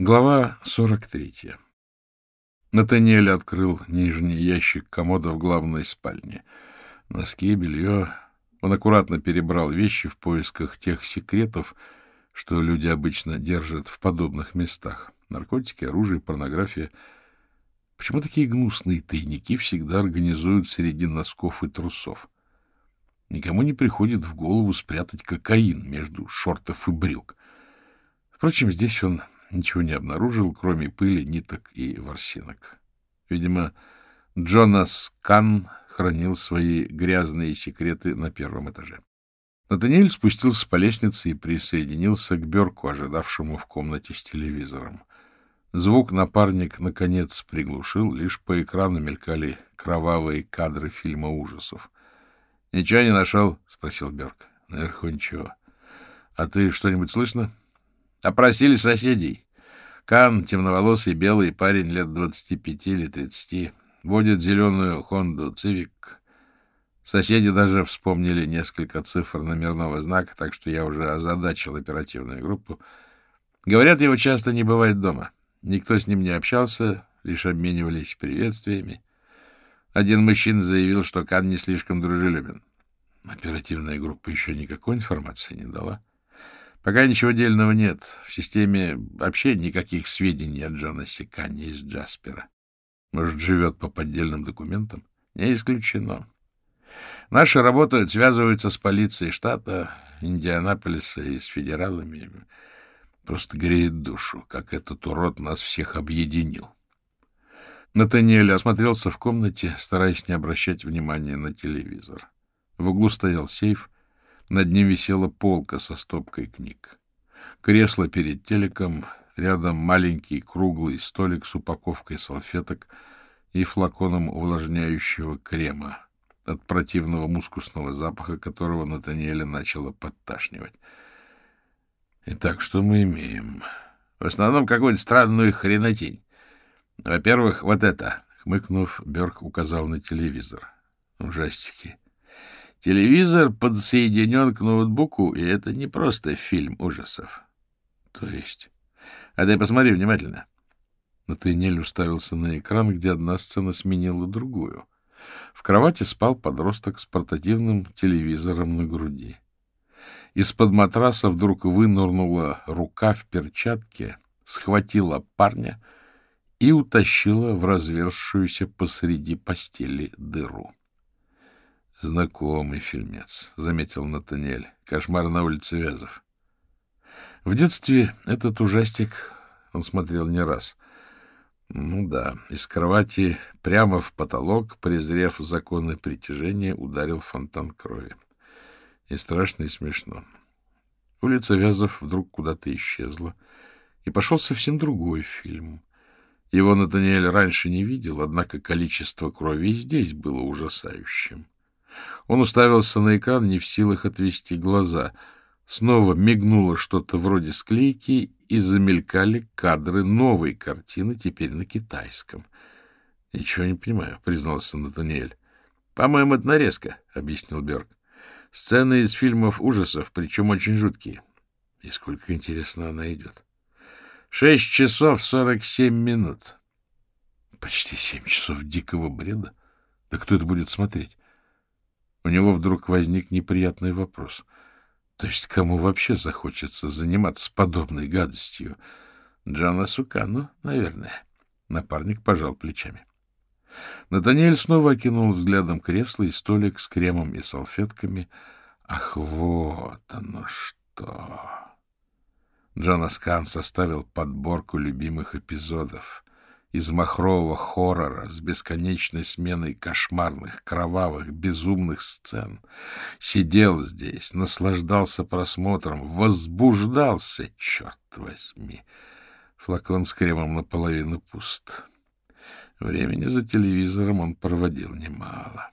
Глава 43. Натаниэль открыл нижний ящик комода в главной спальне. Носки, белье. Он аккуратно перебрал вещи в поисках тех секретов, что люди обычно держат в подобных местах. Наркотики, оружие, порнография. Почему такие гнусные тайники всегда организуют среди носков и трусов? Никому не приходит в голову спрятать кокаин между шортов и брюк. Впрочем, здесь он ничего не обнаружил, кроме пыли, ниток и ворсинок. Видимо, Джонас Кан хранил свои грязные секреты на первом этаже. Натаниэль спустился по лестнице и присоединился к Берку, ожидавшему в комнате с телевизором. Звук напарник, наконец, приглушил, лишь по экрану мелькали кровавые кадры фильма ужасов. — Ничего не нашел? — спросил Берг. — Наверху ничего. — А ты что-нибудь слышно? Опросили соседей. Кан, темноволосый белый парень лет двадцати пяти или тридцати, водит зеленую Хонду Цивик. Соседи даже вспомнили несколько цифр номерного знака, так что я уже озадачил оперативную группу. Говорят, его часто не бывает дома. Никто с ним не общался, лишь обменивались приветствиями. Один мужчина заявил, что Кан не слишком дружелюбен. Оперативная группа еще никакой информации не дала. Пока ничего дельного нет. В системе вообще никаких сведений о Джонасе Канне из Джаспера. Может, живет по поддельным документам? Не исключено. Наши работают, связываются с полицией штата, Индианаполиса и с федералами. Просто греет душу, как этот урод нас всех объединил. Натаниэль осмотрелся в комнате, стараясь не обращать внимания на телевизор. В углу стоял сейф — над ним висела полка со стопкой книг. Кресло перед телеком, рядом маленький круглый столик с упаковкой салфеток и флаконом увлажняющего крема, от противного мускусного запаха которого Натаниэля начало подташнивать. Итак, что мы имеем? В основном какую-то странную хренотень. Во-первых, вот это. Хмыкнув, Берг указал на телевизор. Ужастики. Телевизор подсоединен к ноутбуку, и это не просто фильм ужасов. То есть... А ты посмотри внимательно. Натаниэль уставился на экран, где одна сцена сменила другую. В кровати спал подросток с портативным телевизором на груди. Из-под матраса вдруг вынырнула рука в перчатке, схватила парня и утащила в разверзшуюся посреди постели дыру. — Знакомый фильмец, — заметил Натаниэль. — Кошмар на улице Вязов. В детстве этот ужастик он смотрел не раз. Ну да, из кровати прямо в потолок, презрев законы притяжения, ударил фонтан крови. И страшно, и смешно. Улица Вязов вдруг куда-то исчезла, и пошел совсем другой фильм. Его Натаниэль раньше не видел, однако количество крови и здесь было ужасающим. Он уставился на экран, не в силах отвести глаза. Снова мигнуло что-то вроде склейки, и замелькали кадры новой картины, теперь на китайском. — Ничего не понимаю, — признался Натаниэль. — По-моему, это нарезка, — объяснил Берг. — Сцены из фильмов ужасов, причем очень жуткие. И сколько, интересно, она идет. Шесть часов сорок семь минут. Почти семь часов дикого бреда. Да кто это будет смотреть? У него вдруг возник неприятный вопрос. То есть кому вообще захочется заниматься подобной гадостью? Джона Сукану, наверное. Напарник пожал плечами. Натаниэль снова окинул взглядом кресло и столик с кремом и салфетками. Ах, вот оно что! Джонас Кан составил подборку любимых эпизодов из махрового хоррора с бесконечной сменой кошмарных, кровавых, безумных сцен. Сидел здесь, наслаждался просмотром, возбуждался, черт возьми. Флакон с кремом наполовину пуст. Времени за телевизором он проводил немало.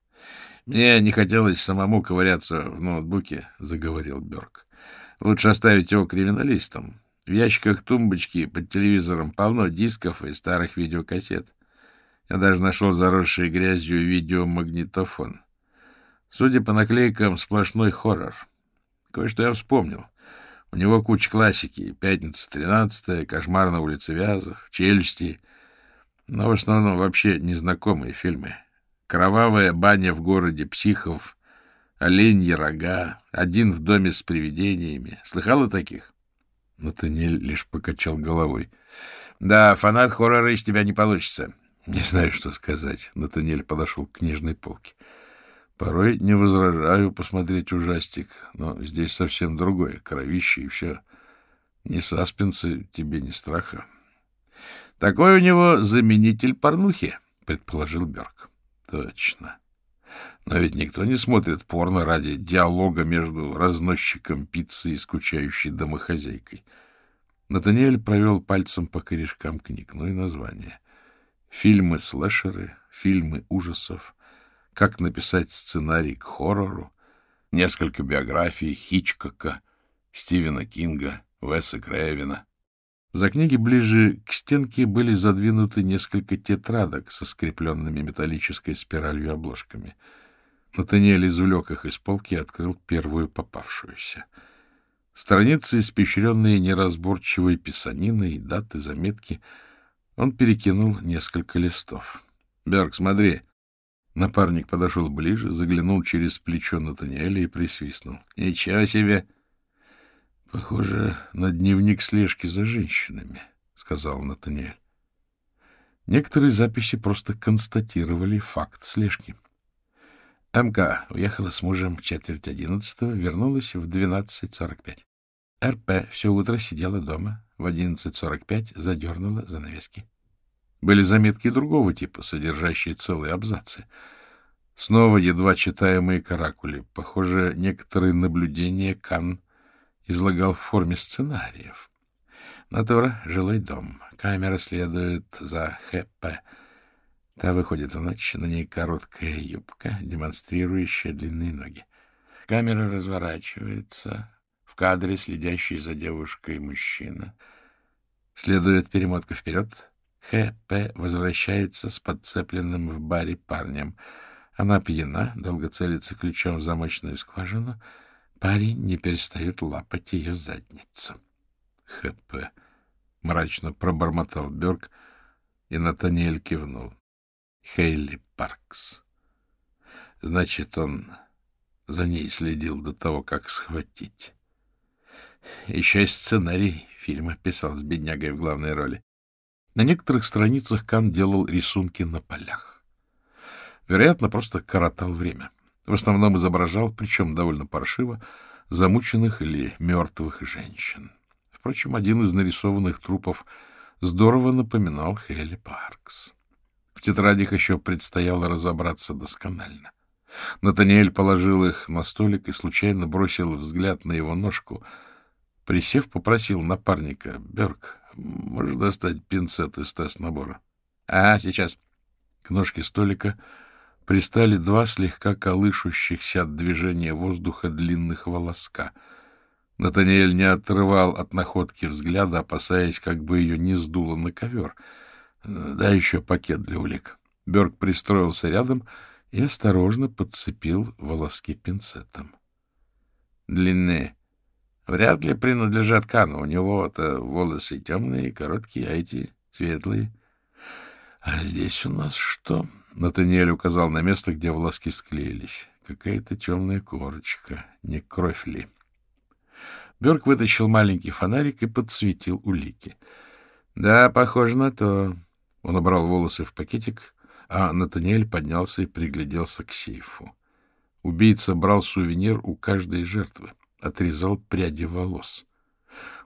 — Мне не хотелось самому ковыряться в ноутбуке, — заговорил Берг. — Лучше оставить его криминалистам. В ящиках тумбочки под телевизором полно дисков и старых видеокассет. Я даже нашел заросший грязью видеомагнитофон. Судя по наклейкам, сплошной хоррор. Кое-что я вспомнил. У него куча классики. «Пятница тринадцатая», «Кошмар на улице Вязов», «Челюсти». Но в основном вообще незнакомые фильмы. «Кровавая баня в городе психов», «Оленьи рога», «Один в доме с привидениями». Слыхал о таких? Натаниэль лишь покачал головой. — Да, фанат хоррора из тебя не получится. — Не знаю, что сказать. Натаниэль подошел к книжной полке. — Порой не возражаю посмотреть ужастик, но здесь совсем другое. Кровище и все. Ни саспенса тебе, ни страха. — Такой у него заменитель порнухи, — предположил Берг. — Точно. Но ведь никто не смотрит порно ради диалога между разносчиком пиццы и скучающей домохозяйкой. Натаниэль провел пальцем по корешкам книг, ну и название. Фильмы-слэшеры, фильмы ужасов, как написать сценарий к хоррору, несколько биографий Хичкока, Стивена Кинга, Уэса Крэвина. За книги ближе к стенке были задвинуты несколько тетрадок со скрепленными металлической спиралью обложками. Натаниэль извлек их из полки и открыл первую попавшуюся. Страницы, испещренные неразборчивой писаниной, даты, заметки. Он перекинул несколько листов. — Берг, смотри. Напарник подошел ближе, заглянул через плечо Натаниэля и присвистнул. — Ничего себе! — Похоже на дневник слежки за женщинами, — сказал Натаниэль. Некоторые записи просто констатировали факт слежки. МК уехала с мужем в четверть одиннадцатого, вернулась в двенадцать сорок пять. РП все утро сидела дома, в одиннадцать сорок пять задернула занавески. Были заметки другого типа, содержащие целые абзацы. Снова едва читаемые каракули. Похоже, некоторые наблюдения Кан излагал в форме сценариев. Натура — жилой дом. Камера следует за ХП. Та выходит в ночь, на ней короткая юбка, демонстрирующая длинные ноги. Камера разворачивается. В кадре следящий за девушкой мужчина. Следует перемотка вперед. ХП возвращается с подцепленным в баре парнем. Она пьяна, долго целится ключом в замочную скважину — Парень не перестает лапать ее задницу. ХП. Мрачно пробормотал Берг, и Натаниэль кивнул. Хейли Паркс. Значит, он за ней следил до того, как схватить. Еще и сценарий фильма писал с беднягой в главной роли. На некоторых страницах Кан делал рисунки на полях. Вероятно, просто коротал время. — в основном изображал, причем довольно паршиво, замученных или мертвых женщин. Впрочем, один из нарисованных трупов здорово напоминал Хелли Паркс. В тетрадях еще предстояло разобраться досконально. Натаниэль положил их на столик и случайно бросил взгляд на его ножку. Присев, попросил напарника. — Берг, можешь достать пинцет из тест-набора? — А, сейчас. К ножке столика пристали два слегка колышущихся от движения воздуха длинных волоска. Натаниэль не отрывал от находки взгляда, опасаясь, как бы ее не сдуло на ковер. Да еще пакет для улик. Берг пристроился рядом и осторожно подцепил волоски пинцетом. Длинные. Вряд ли принадлежат Кану. У него-то волосы темные, короткие, а эти светлые. А здесь у нас что? — Натаниэль указал на место, где волоски склеились. Какая-то темная корочка. Не кровь ли? Берг вытащил маленький фонарик и подсветил улики. — Да, похоже на то. Он убрал волосы в пакетик, а Натаниэль поднялся и пригляделся к сейфу. Убийца брал сувенир у каждой жертвы, отрезал пряди волос.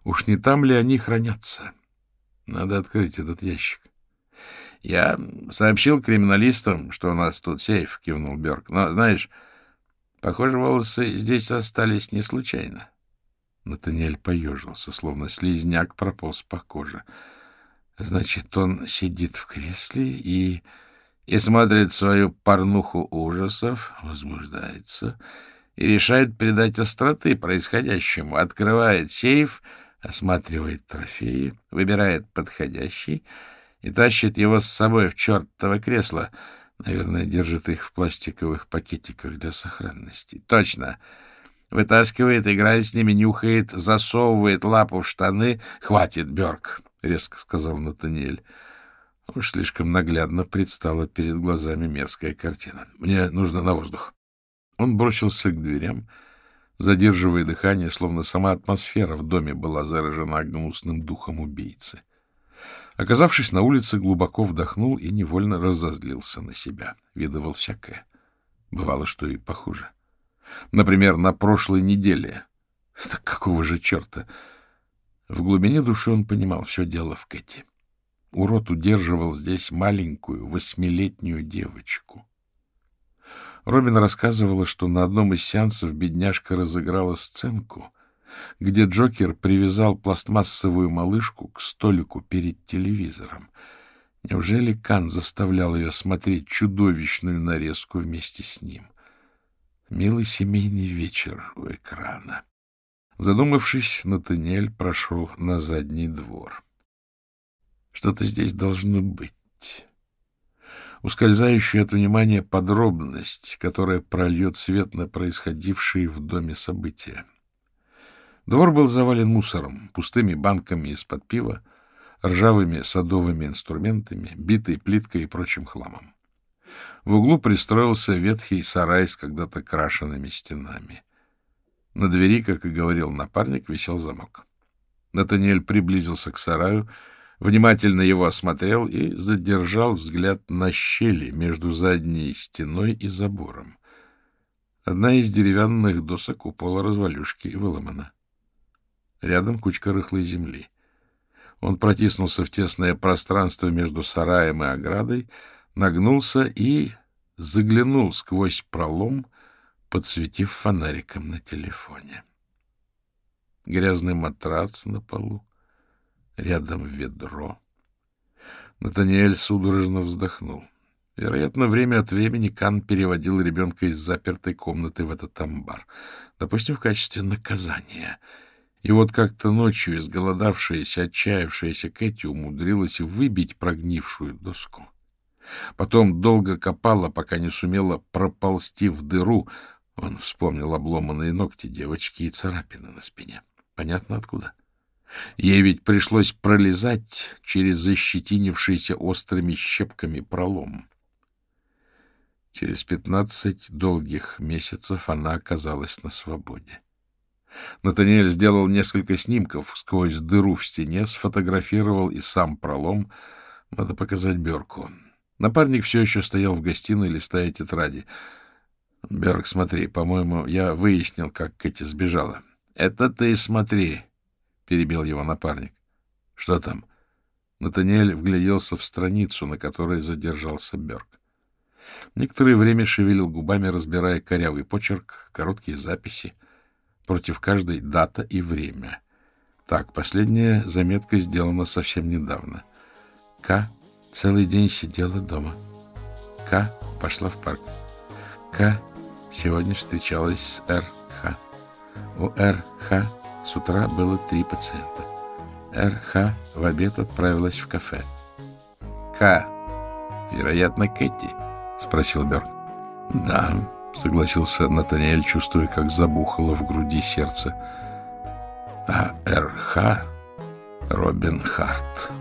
Уж не там ли они хранятся? Надо открыть этот ящик. Я сообщил криминалистам, что у нас тут сейф, — кивнул Берг. Но, знаешь, похоже, волосы здесь остались не случайно. Натаниэль поежился, словно слизняк прополз по коже. Значит, он сидит в кресле и... и смотрит свою порнуху ужасов, возбуждается и решает придать остроты происходящему, открывает сейф, осматривает трофеи, выбирает подходящий — и тащит его с собой в чертово кресло. Наверное, держит их в пластиковых пакетиках для сохранности. Точно. Вытаскивает, играет с ними, нюхает, засовывает лапу в штаны. — Хватит, Берг, — резко сказал Натаниэль. Уж слишком наглядно предстала перед глазами мерзкая картина. Мне нужно на воздух. Он бросился к дверям, задерживая дыхание, словно сама атмосфера в доме была заражена гнусным духом убийцы. Оказавшись на улице, глубоко вдохнул и невольно разозлился на себя. Видывал всякое. Бывало, что и похуже. Например, на прошлой неделе. Так какого же черта? В глубине души он понимал, все дело в Кэти. Урод удерживал здесь маленькую восьмилетнюю девочку. Робин рассказывала, что на одном из сеансов бедняжка разыграла сценку, где Джокер привязал пластмассовую малышку к столику перед телевизором. Неужели Кан заставлял ее смотреть чудовищную нарезку вместе с ним? Милый семейный вечер у экрана. Задумавшись, Натаниэль прошел на задний двор. Что-то здесь должно быть. Ускользающая от внимания подробность, которая прольет свет на происходившие в доме события. Двор был завален мусором, пустыми банками из-под пива, ржавыми садовыми инструментами, битой плиткой и прочим хламом. В углу пристроился ветхий сарай с когда-то крашенными стенами. На двери, как и говорил напарник, висел замок. Натаниэль приблизился к сараю внимательно его осмотрел и задержал взгляд на щели между задней стеной и забором. Одна из деревянных досок у пола развалюшки выломана. Рядом кучка рыхлой земли. Он протиснулся в тесное пространство между сараем и оградой, нагнулся и заглянул сквозь пролом, подсветив фонариком на телефоне. Грязный матрац на полу, рядом ведро. Натаниэль судорожно вздохнул. Вероятно, время от времени Кан переводил ребенка из запертой комнаты в этот амбар, допустим, в качестве наказания. И вот как-то ночью изголодавшаяся, отчаявшаяся Кэти умудрилась выбить прогнившую доску. Потом долго копала, пока не сумела проползти в дыру. Он вспомнил обломанные ногти девочки и царапины на спине. Понятно откуда? — Ей ведь пришлось пролезать через защетинившийся острыми щепками пролом. Через пятнадцать долгих месяцев она оказалась на свободе. Натаниэль сделал несколько снимков сквозь дыру в стене, сфотографировал и сам пролом. Надо показать Берку. Напарник все еще стоял в гостиной, листая тетради. — Берг, смотри, по-моему, я выяснил, как Кэти сбежала. — Это ты смотри, — перебил его напарник. — Что там? Натаниэль вгляделся в страницу, на которой задержался Берг. Некоторое время шевелил губами, разбирая корявый почерк, короткие записи. Против каждой дата и время. Так, последняя заметка сделана совсем недавно. К целый день сидела дома. К пошла в парк. К сегодня встречалась с РХ. У РХ с утра было три пациента. РХ в обед отправилась в кафе. К. Вероятно, Кэти, спросил Берг. Да, согласился Натаниэль, чувствуя, как забухало в груди сердце. А РХ Робин Харт.